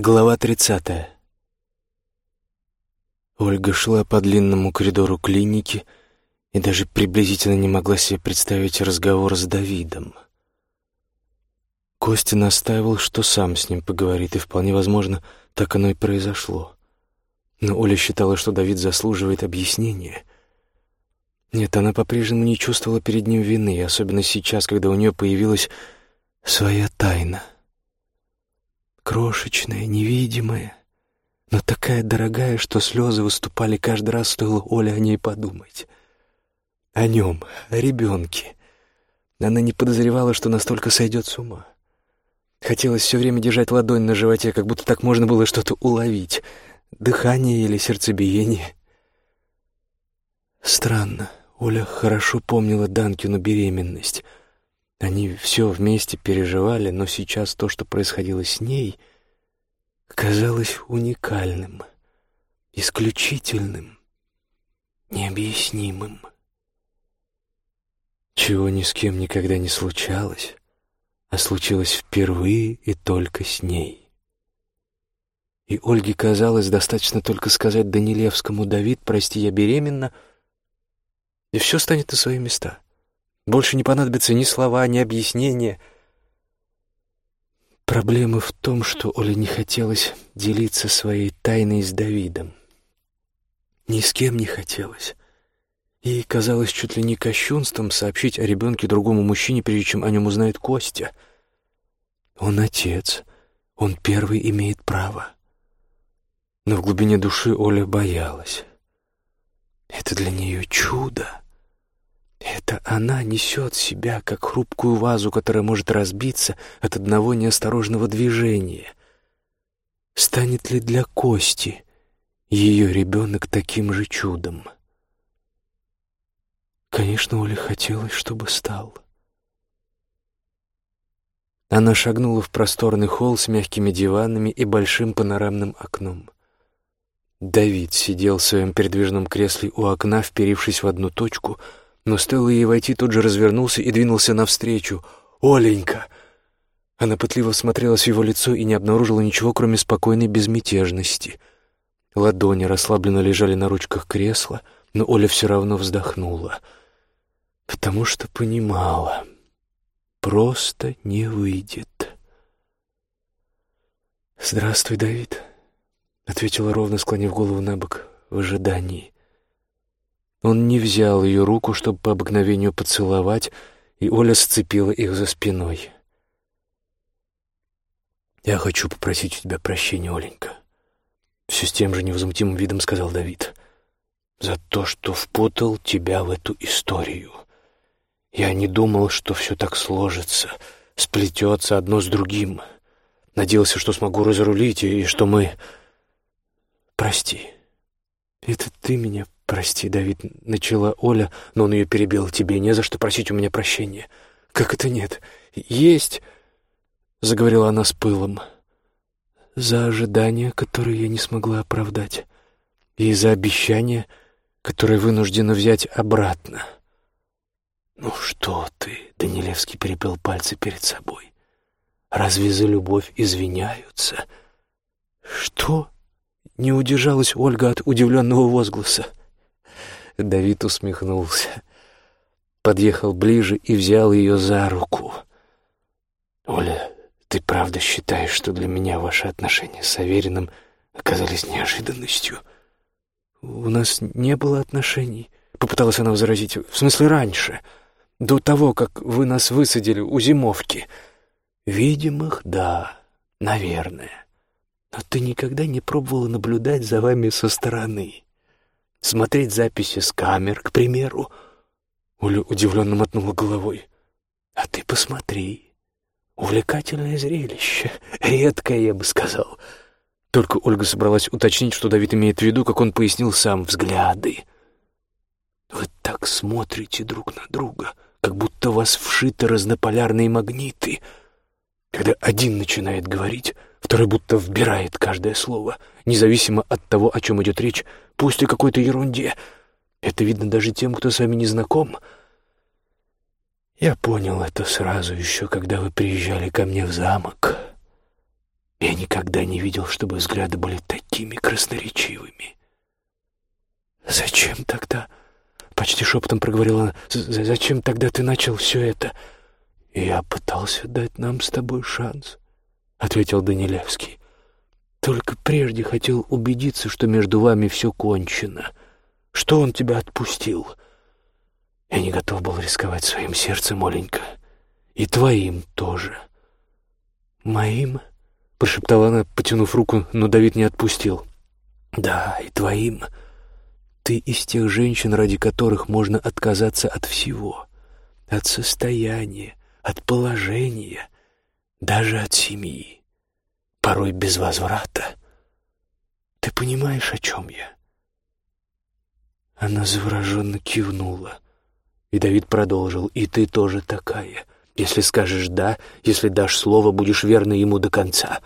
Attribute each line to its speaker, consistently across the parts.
Speaker 1: Глава тридцатая. Ольга шла по длинному коридору клиники и даже приблизительно не могла себе представить разговор с Давидом. Костя настаивал, что сам с ним поговорит, и вполне возможно, так оно и произошло. Но Оля считала, что Давид заслуживает объяснения. Нет, она по-прежнему не чувствовала перед ним вины, особенно сейчас, когда у нее появилась своя тайна — крошечная, невидимая, но такая дорогая, что слезы выступали каждый раз, стоило Оле о ней подумать. О нем, о ребенке. Она не подозревала, что настолько сойдет с ума. Хотелось все время держать ладонь на животе, как будто так можно было что-то уловить. Дыхание или сердцебиение. Странно. Оля хорошо помнила Данкину беременность — они все вместе переживали, но сейчас то, что происходило с ней, казалось уникальным, исключительным, необъяснимым. Чего ни с кем никогда не случалось, а случилось впервые и только с ней. И Ольге казалось, достаточно только сказать Данилевскому «Давид, прости, я беременна», и все станет на свои места — больше не понадобятся ни слова, ни объяснения. Проблема в том, что Оле не хотелось делиться своей тайной с Давидом. Ни с кем не хотелось. Ей казалось чуть ли не кощунством сообщить о ребенке другому мужчине, прежде чем о нем узнает Костя. Он отец, он первый имеет право. Но в глубине души Оля боялась. Это для нее чудо. Это она несет себя, как хрупкую вазу, которая может разбиться от одного неосторожного движения. Станет ли для Кости ее ребенок таким же чудом? Конечно, Оле хотелось, чтобы стал. Она шагнула в просторный холл с мягкими диванами и большим панорамным окном. Давид сидел в своем передвижном кресле у окна, вперившись в одну точку — но стоило ей войти, тут же развернулся и двинулся навстречу. «Оленька!» Она пытливо смотрелась в его лицо и не обнаружила ничего, кроме спокойной безмятежности. Ладони расслабленно лежали на ручках кресла, но Оля все равно вздохнула, потому что понимала, просто не выйдет. «Здравствуй, Давид», — ответила ровно, склонив голову на бок в ожидании. Он не взял ее руку, чтобы по обыкновению поцеловать, и Оля сцепила их за спиной. «Я хочу попросить у тебя прощения, Оленька», — все с тем же невозмутимым видом сказал Давид, «за то, что впутал тебя в эту историю. Я не думал, что все так сложится, сплетется одно с другим. Надеялся, что смогу разрулить, и что мы... Прости. Это ты меня «Прости, Давид», — начала Оля, но он ее перебил. «Тебе не за что просить у меня прощения». «Как это нет?» «Есть», — заговорила она с пылом. «За ожидания, которые я не смогла оправдать, и за обещания, которые вынуждена взять обратно». «Ну что ты?» — Данилевский перепел пальцы перед собой. «Разве за любовь извиняются?» «Что?» — не удержалась Ольга от удивленного возгласа. Давид усмехнулся, подъехал ближе и взял ее за руку. «Оля, ты правда считаешь, что для меня ваши отношения с Авериным оказались неожиданностью?» «У нас не было отношений», — попыталась она возразить. «В смысле, раньше, до того, как вы нас высадили у зимовки». «Видимых, да, наверное. Но ты никогда не пробовала наблюдать за вами со стороны?» Смотреть записи с камер, к примеру. Оля удивленно мотнула головой. А ты посмотри. Увлекательное зрелище. Редкое, я бы сказал. Только Ольга собралась уточнить, что Давид имеет в виду, как он пояснил сам, взгляды. Вы так смотрите друг на друга, как будто вас вшиты разнополярные магниты. Когда один начинает говорить, второй будто вбирает каждое слово, независимо от того, о чем идет речь, пусть и какой-то ерунде. Это видно даже тем, кто с вами не знаком. Я понял это сразу еще, когда вы приезжали ко мне в замок. Я никогда не видел, чтобы взгляды были такими красноречивыми. «Зачем тогда?» — почти шепотом проговорила она. «Зачем тогда ты начал все это?» «Я пытался дать нам с тобой шанс», — ответил Данилевский. «Только прежде хотел убедиться, что между вами все кончено, что он тебя отпустил. Я не готов был рисковать своим сердцем, Оленька, и твоим тоже». «Моим?» — прошептала она, потянув руку, но Давид не отпустил. «Да, и твоим. Ты из тех женщин, ради которых можно отказаться от всего, от состояния, от положения, даже от семьи, порой без возврата. Ты понимаешь, о чем я?» Она завороженно кивнула, и Давид продолжил, «И ты тоже такая». Если скажешь «да», если дашь слово, будешь верна ему до конца.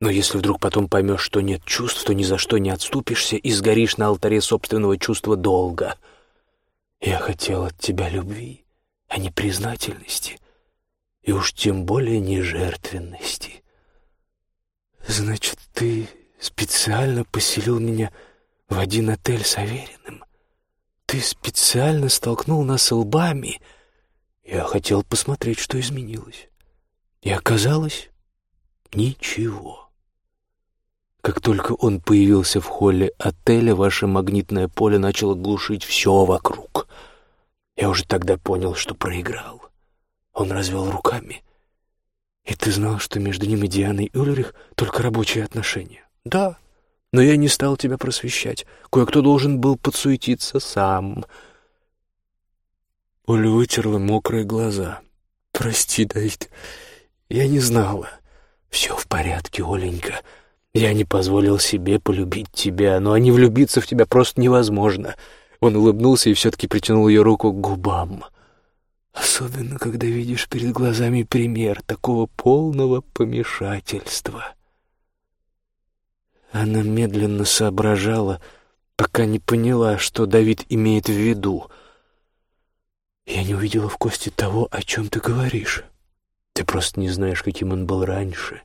Speaker 1: Но если вдруг потом поймешь, что нет чувств, то ни за что не отступишься и сгоришь на алтаре собственного чувства долго. Я хотел от тебя любви, а не признательности, и уж тем более не жертвенности. Значит, ты специально поселил меня в один отель с Авериным? Ты специально столкнул нас лбами — я хотел посмотреть, что изменилось. И оказалось, ничего. Как только он появился в холле отеля, ваше магнитное поле начало глушить все вокруг. Я уже тогда понял, что проиграл. Он развел руками. И ты знал, что между ним и Дианой Ульрих только рабочие отношения? Да, но я не стал тебя просвещать. Кое-кто должен был подсуетиться сам — Оля вытерла мокрые глаза. «Прости, Давид, я не знала». «Все в порядке, Оленька. Я не позволил себе полюбить тебя, но не влюбиться в тебя просто невозможно». Он улыбнулся и все-таки притянул ее руку к губам. «Особенно, когда видишь перед глазами пример такого полного помешательства». Она медленно соображала, пока не поняла, что Давид имеет в виду — я не увидела в Косте того, о чем ты говоришь. Ты просто не знаешь, каким он был раньше.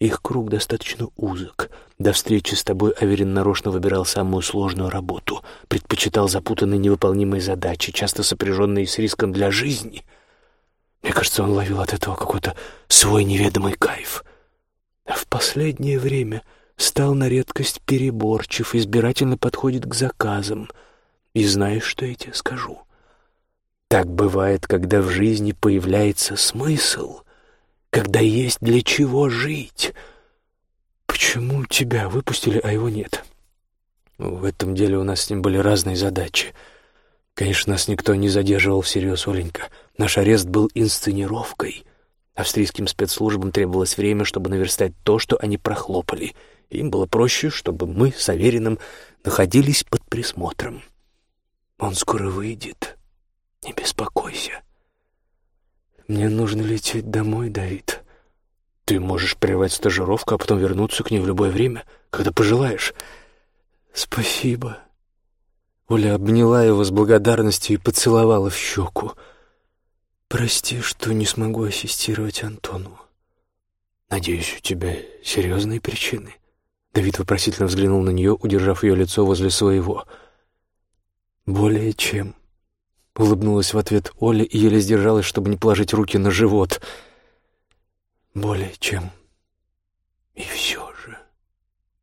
Speaker 1: Их круг достаточно узок. До встречи с тобой Аверин нарочно выбирал самую сложную работу, предпочитал запутанные невыполнимые задачи, часто сопряженные с риском для жизни. Мне кажется, он ловил от этого какой-то свой неведомый кайф. А в последнее время стал на редкость переборчив, избирательно подходит к заказам. И знаешь, что я тебе скажу? Так бывает, когда в жизни появляется смысл, когда есть для чего жить. Почему тебя выпустили, а его нет? В этом деле у нас с ним были разные задачи. Конечно, нас никто не задерживал всерьез, Оленька. Наш арест был инсценировкой. Австрийским спецслужбам требовалось время, чтобы наверстать то, что они прохлопали. Им было проще, чтобы мы с Авериным находились под присмотром. Он скоро выйдет. Не беспокойся. Мне нужно лететь домой, Давид. Ты можешь прервать стажировку, а потом вернуться к ней в любое время, когда пожелаешь. Спасибо. Оля обняла его с благодарностью и поцеловала в щеку. Прости, что не смогу ассистировать Антону. Надеюсь, у тебя серьезные причины. Давид вопросительно взглянул на нее, удержав ее лицо возле своего. Более чем. Улыбнулась в ответ Оля и еле сдержалась, чтобы не положить руки на живот. «Более чем. И все же...»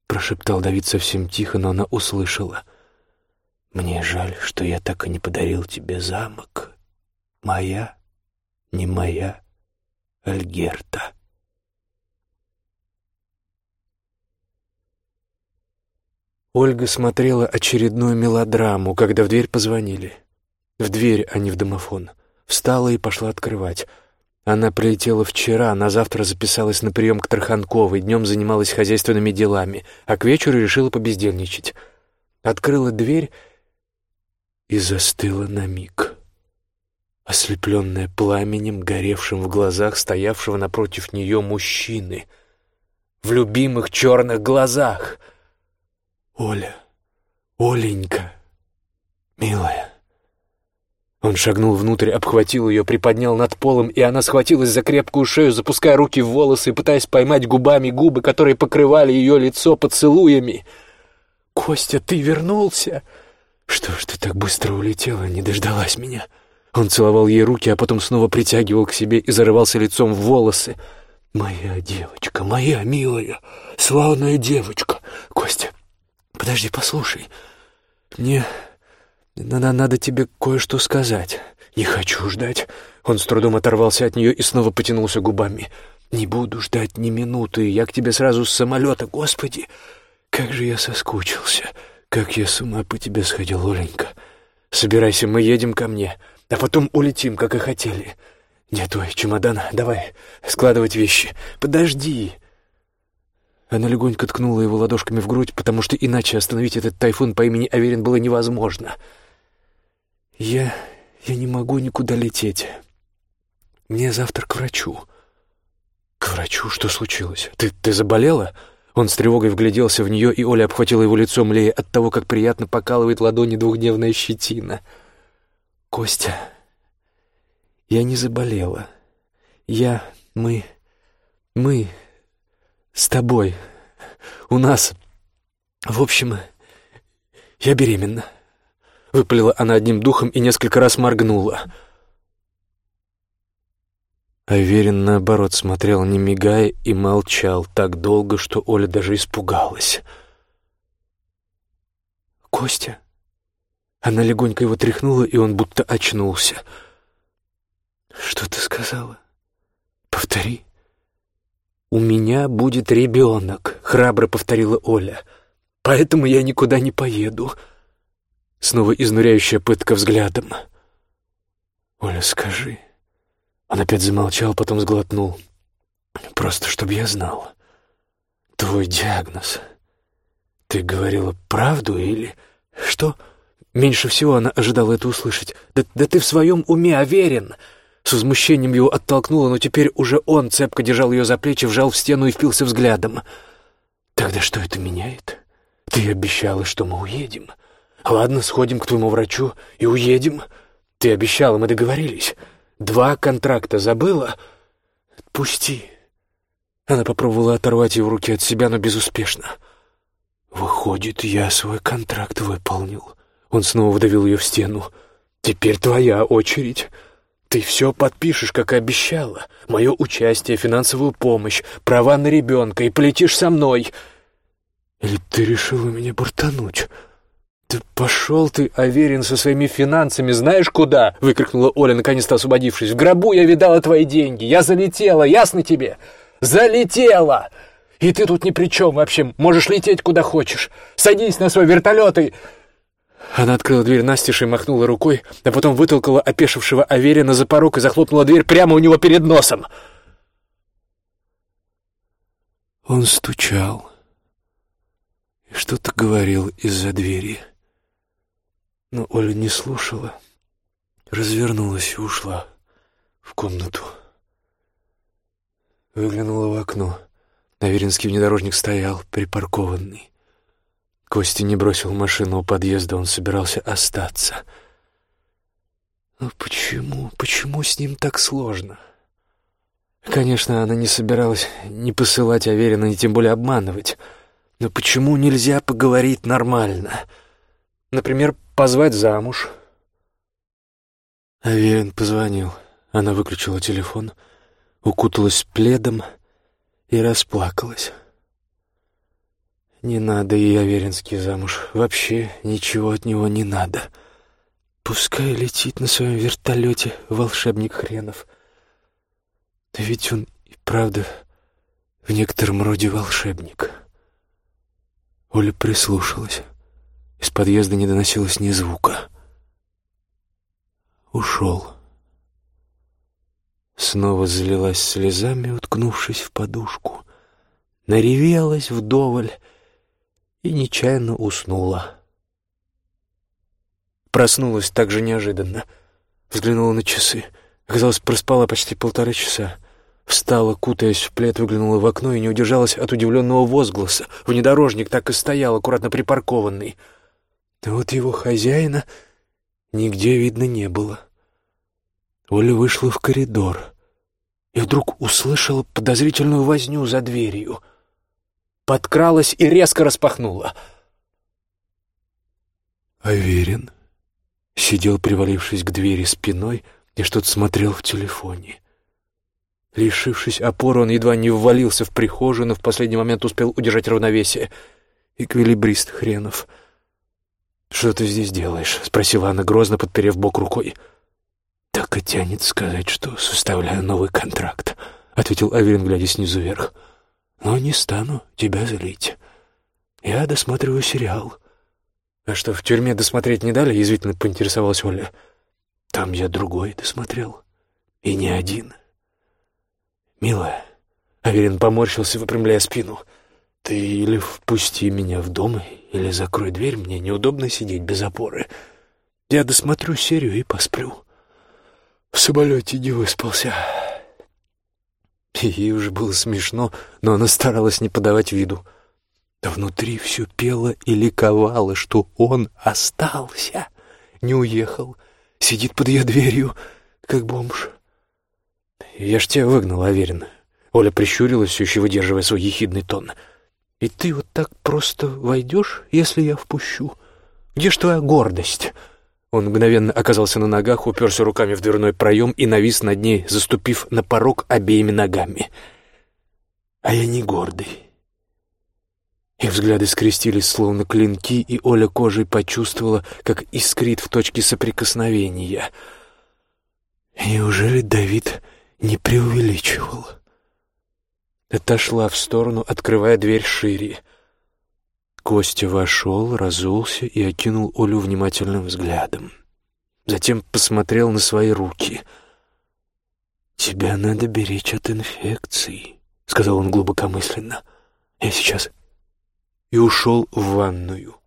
Speaker 1: Прошептал Давид совсем тихо, но она услышала. «Мне жаль, что я так и не подарил тебе замок. Моя, не моя, Альгерта». Ольга смотрела очередную мелодраму, когда в дверь позвонили. В дверь, а не в домофон. Встала и пошла открывать. Она прилетела вчера, на завтра записалась на прием к Тарханковой, днем занималась хозяйственными делами, а к вечеру решила побездельничать. Открыла дверь и застыла на миг. Ослепленная пламенем, горевшим в глазах стоявшего напротив нее мужчины. В любимых черных глазах. «Оля, Оленька, милая». Он шагнул внутрь, обхватил ее, приподнял над полом, и она схватилась за крепкую шею, запуская руки в волосы и пытаясь поймать губами губы, которые покрывали ее лицо поцелуями. «Костя, ты вернулся?» «Что ж ты так быстро улетела, не дождалась меня?» Он целовал ей руки, а потом снова притягивал к себе и зарывался лицом в волосы. «Моя девочка, моя милая, славная девочка! Костя, подожди, послушай. Мне надо, надо тебе кое-что сказать. Не хочу ждать». Он с трудом оторвался от нее и снова потянулся губами. «Не буду ждать ни минуты, я к тебе сразу с самолета. Господи, как же я соскучился! Как я с ума по тебе сходил, Оленька! Собирайся, мы едем ко мне, а потом улетим, как и хотели. Нет, твой чемодан, давай складывать вещи. Подожди!» Она легонько ткнула его ладошками в грудь, потому что иначе остановить этот тайфун по имени Аверин было невозможно. «Я... я не могу никуда лететь. Мне завтра к врачу». «К врачу? Что случилось? Ты, ты заболела?» Он с тревогой вгляделся в нее, и Оля обхватила его лицо, млея от того, как приятно покалывает ладони двухдневная щетина. «Костя, я не заболела. Я... мы... мы... с тобой. У нас... в общем, я беременна». Выпалила она одним духом и несколько раз моргнула. Аверин, наоборот, смотрел, не мигая, и молчал так долго, что Оля даже испугалась. «Костя?» Она легонько его тряхнула, и он будто очнулся. «Что ты сказала? Повтори». «У меня будет ребенок», — храбро повторила Оля. «Поэтому я никуда не поеду». Снова изнуряющая пытка взглядом. «Оля, скажи...» Он опять замолчал, потом сглотнул. «Просто чтобы я знал. Твой диагноз. Ты говорила правду или... Что?» Меньше всего она ожидала это услышать. «Да, да ты в своем уме уверен!» С возмущением его оттолкнула, но теперь уже он цепко держал ее за плечи, вжал в стену и впился взглядом. «Тогда что это меняет? Ты обещала, что мы уедем. Ладно, сходим к твоему врачу и уедем. Ты обещала, мы договорились. Два контракта забыла? Отпусти». Она попробовала оторвать его руки от себя, но безуспешно. «Выходит, я свой контракт выполнил». Он снова вдавил ее в стену. «Теперь твоя очередь. Ты все подпишешь, как и обещала. Мое участие, финансовую помощь, права на ребенка, и полетишь со мной. Или ты решила меня буртануть?» «Да пошел ты, Аверин, со своими финансами, знаешь куда?» — выкрикнула Оля, наконец-то освободившись. «В гробу я видала твои деньги. Я залетела, ясно тебе? Залетела! И ты тут ни при чем вообще. Можешь лететь куда хочешь. Садись на свой вертолет и...» Она открыла дверь настежь и махнула рукой, а потом вытолкала опешившего Аверина за порог и захлопнула дверь прямо у него перед носом. Он стучал и что-то говорил из-за двери. Но Оля не слушала, развернулась и ушла в комнату. Выглянула в окно. Аверинский внедорожник стоял, припаркованный. Костя не бросил машину у подъезда, он собирался остаться. Но почему, почему с ним так сложно? Конечно, она не собиралась ни посылать Аверина, ни тем более обманывать. Но почему нельзя поговорить нормально? Например, позвать замуж. Аверин позвонил. Она выключила телефон, укуталась пледом и расплакалась. Не надо ей Аверинский замуж. Вообще ничего от него не надо. Пускай летит на своем вертолете, волшебник хренов. Да ведь он и правда в некотором роде волшебник. Оля прислушалась. Из подъезда не доносилось ни звука. Ушел. Снова залилась слезами, уткнувшись в подушку. Наревелась вдоволь и нечаянно уснула. Проснулась так же неожиданно. Взглянула на часы. Оказалось, проспала почти полтора часа. Встала, кутаясь в плед, выглянула в окно и не удержалась от удивленного возгласа. Внедорожник так и стоял, аккуратно припаркованный. А вот его хозяина нигде видно не было. — Оля вышла в коридор и вдруг услышала подозрительную возню за дверью. Подкралась и резко распахнула. Аверин сидел, привалившись к двери спиной, и что-то смотрел в телефоне. Лишившись опоры, он едва не ввалился в прихожую, но в последний момент успел удержать равновесие. Эквилибрист хренов. «Что ты здесь делаешь?» — спросила она грозно, подперев бок рукой. «Так и тянет сказать, что составляю новый контракт», — ответил Аверин, глядя снизу вверх. «Но не стану тебя злить. Я досматриваю сериал». «А что, в тюрьме досмотреть не дали?» — язвительно поинтересовалась Оля. «Там я другой досмотрел. И не один». «Милая», — Аверин поморщился, выпрямляя спину, — «ты или впусти меня в дом, или закрой дверь, мне неудобно сидеть без опоры. Я досмотрю серию и посплю. В самолете не выспался». Ей уже было смешно, но она старалась не подавать виду. Да внутри все пело и ликовало, что он остался, не уехал, сидит под ее дверью, как бомж. «Я ж тебя выгнал, уверен». Оля прищурилась, все еще выдерживая свой ехидный тон. «И ты вот так просто войдешь, если я впущу? Где ж твоя гордость?» Он мгновенно оказался на ногах, уперся руками в дверной проем и навис над ней, заступив на порог обеими ногами. «А я не гордый». Их взгляды скрестились, словно клинки, и Оля кожей почувствовала, как искрит в точке соприкосновения. Неужели Давид не преувеличивал. Отошла в сторону, открывая дверь шире. Костя вошел, разулся и окинул Олю внимательным взглядом. Затем посмотрел на свои руки. «Тебя надо беречь от инфекций», — сказал он глубокомысленно. «Я сейчас...» И ушел в ванную.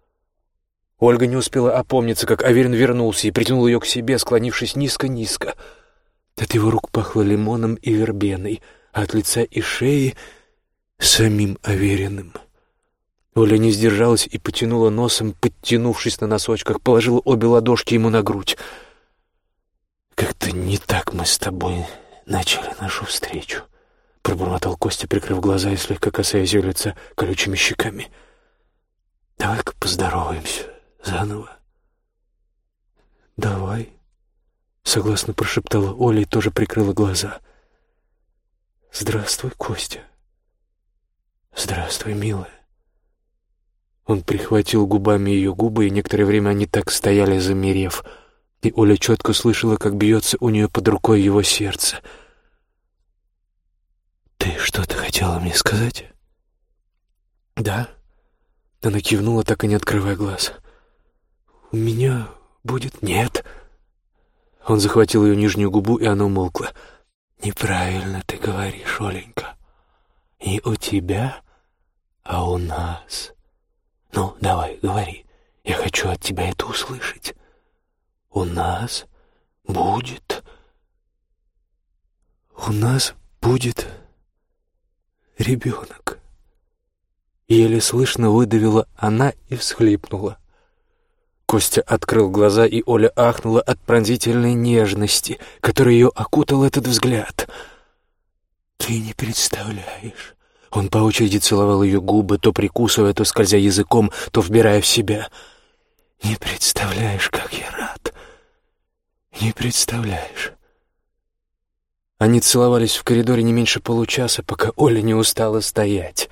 Speaker 1: Ольга не успела опомниться, как Аверин вернулся и притянул ее к себе, склонившись низко-низко — от его рук пахло лимоном и вербеной, от лица и шеи — самим Авериным. Оля не сдержалась и потянула носом, подтянувшись на носочках, положила обе ладошки ему на грудь. «Как-то не так мы с тобой начали нашу встречу», — пробормотал Костя, прикрыв глаза и слегка касаясь ее лица колючими щеками. «Давай-ка поздороваемся заново». «Давай», Согласно прошептала Оля и тоже прикрыла глаза. «Здравствуй, Костя». «Здравствуй, милая». Он прихватил губами ее губы, и некоторое время они так стояли, замерев, и Оля четко слышала, как бьется у нее под рукой его сердце. «Ты что-то хотела мне сказать?» «Да». Она кивнула, так и не открывая глаз. «У меня будет...» «Нет». Он захватил ее нижнюю губу, и она умолкла. «Неправильно ты говоришь, Оленька. Не у тебя, а у нас. Ну, давай, говори. Я хочу от тебя это услышать. У нас будет... У нас будет ребенок». Еле слышно выдавила она и всхлипнула. Костя открыл глаза, и Оля ахнула от пронзительной нежности, которой ее окутал этот взгляд. «Ты не представляешь...» Он по очереди целовал ее губы, то прикусывая, то скользя языком, то вбирая в себя. «Не представляешь, как я рад! Не представляешь!» Они целовались в коридоре не меньше получаса, пока Оля не устала стоять.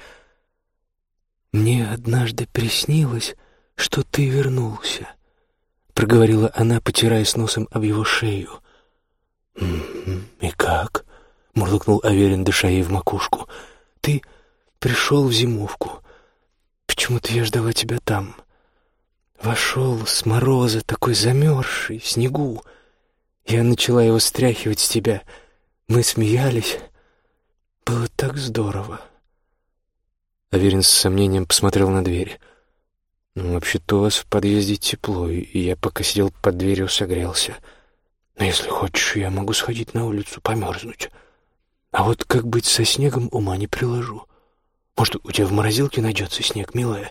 Speaker 1: «Мне однажды приснилось, что ты вернулся», — проговорила она, потирая с носом об его шею. «И как?» — мурлыкнул Аверин, дыша ей в макушку. «Ты пришел в зимовку. Почему-то я ждала тебя там. Вошел с мороза, такой замерзший, в снегу. Я начала его стряхивать с тебя. Мы смеялись. Было так здорово». Аверин с сомнением посмотрел на дверь. Ну, вообще-то у вас в подъезде тепло, и я пока сидел под дверью согрелся. Но если хочешь, я могу сходить на улицу, померзнуть. А вот как быть со снегом, ума не приложу. Может, у тебя в морозилке найдется снег, милая?»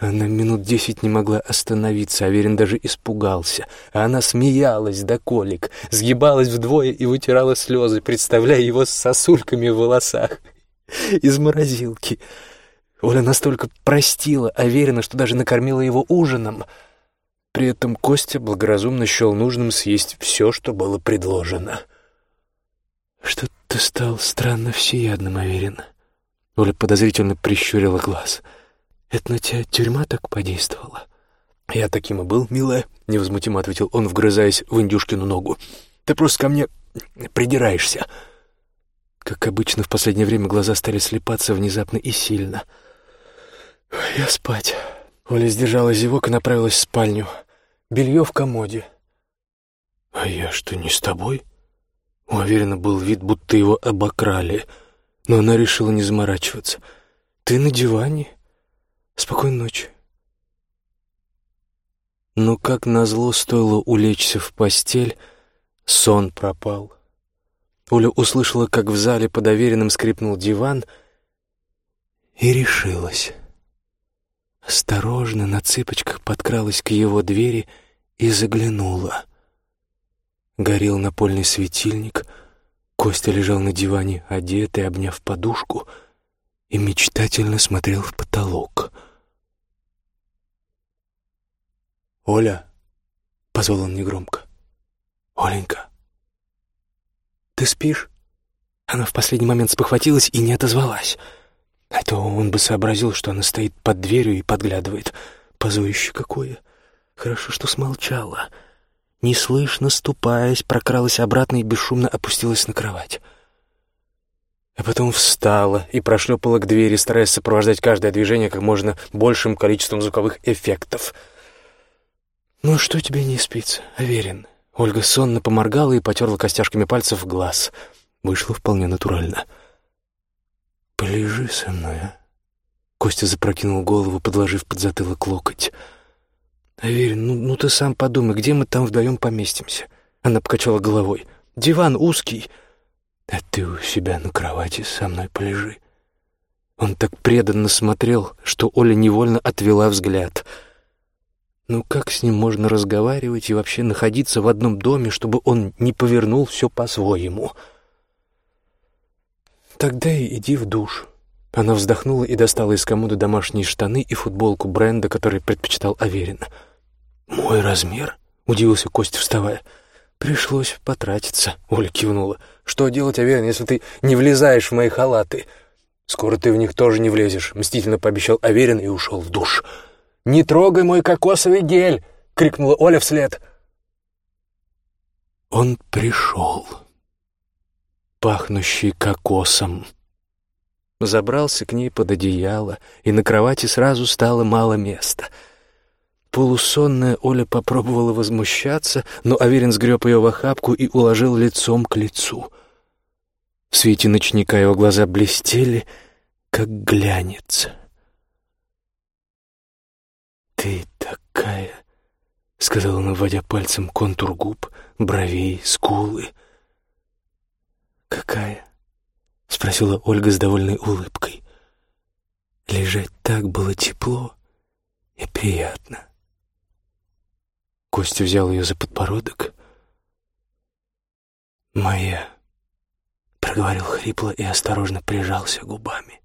Speaker 1: Она минут десять не могла остановиться, Аверин даже испугался. А она смеялась до колик, сгибалась вдвое и вытирала слезы, представляя его с сосульками в волосах. Из морозилки. Оля настолько простила Аверина, что даже накормила его ужином. При этом Костя благоразумно счел нужным съесть все, что было предложено. «Что ты стал странно всеядным, Аверин?» Оля подозрительно прищурила глаз — это на тебя тюрьма так подействовала?» «Я таким и был, милая», — невозмутимо ответил он, вгрызаясь в индюшкину ногу. «Ты просто ко мне придираешься». Как обычно, в последнее время глаза стали слепаться внезапно и сильно. «Я спать». Оля сдержала зевок и направилась в спальню. Белье в комоде. «А я что, не с тобой?» Уверенно был вид, будто его обокрали, но она решила не заморачиваться. «Ты на диване?» Спокойной ночи. Но как назло стоило улечься в постель, сон пропал. Оля услышала, как в зале под доверенным скрипнул диван, и решилась. Осторожно на цыпочках подкралась к его двери и заглянула. Горел напольный светильник, Костя лежал на диване, одетый, обняв подушку, и мечтательно смотрел в потолок — «Оля!» — позвал он негромко. «Оленька!» «Ты спишь?» Она в последний момент спохватилась и не отозвалась. А то он бы сообразил, что она стоит под дверью и подглядывает. Позорище какое! Хорошо, что смолчала. Неслышно, ступаясь, прокралась обратно и бесшумно опустилась на кровать. А потом встала и прошлепала к двери, стараясь сопровождать каждое движение как можно большим количеством звуковых эффектов — «Ну что тебе не спится, Аверин?» Ольга сонно поморгала и потерла костяшками пальцев глаз. Вышло вполне натурально. «Полежи со мной, а?» Костя запрокинул голову, подложив под затылок локоть. «Аверин, ну, ну ты сам подумай, где мы там вдвоем поместимся?» Она покачала головой. «Диван узкий». «А ты у себя на кровати со мной полежи». Он так преданно смотрел, что Оля невольно отвела взгляд — ну как с ним можно разговаривать и вообще находиться в одном доме, чтобы он не повернул все по-своему? Тогда и иди в душ. Она вздохнула и достала из комода домашние штаны и футболку бренда, который предпочитал Аверин. «Мой размер?» — удивился Костя, вставая. «Пришлось потратиться», — Оля кивнула. «Что делать, Аверин, если ты не влезаешь в мои халаты?» «Скоро ты в них тоже не влезешь», — мстительно пообещал Аверин и ушел в душ. «Не трогай мой кокосовый гель!» — крикнула Оля вслед. Он пришел, пахнущий кокосом. Забрался к ней под одеяло, и на кровати сразу стало мало места. Полусонная Оля попробовала возмущаться, но Аверин сгреб ее в охапку и уложил лицом к лицу. В свете ночника его глаза блестели, как глянец. «Ты такая...» — сказала она, вводя пальцем контур губ, бровей, скулы. «Какая?» — спросила Ольга с довольной улыбкой. Лежать так было тепло и приятно. Костя взял ее за подбородок. «Моя», — проговорил хрипло и осторожно прижался губами.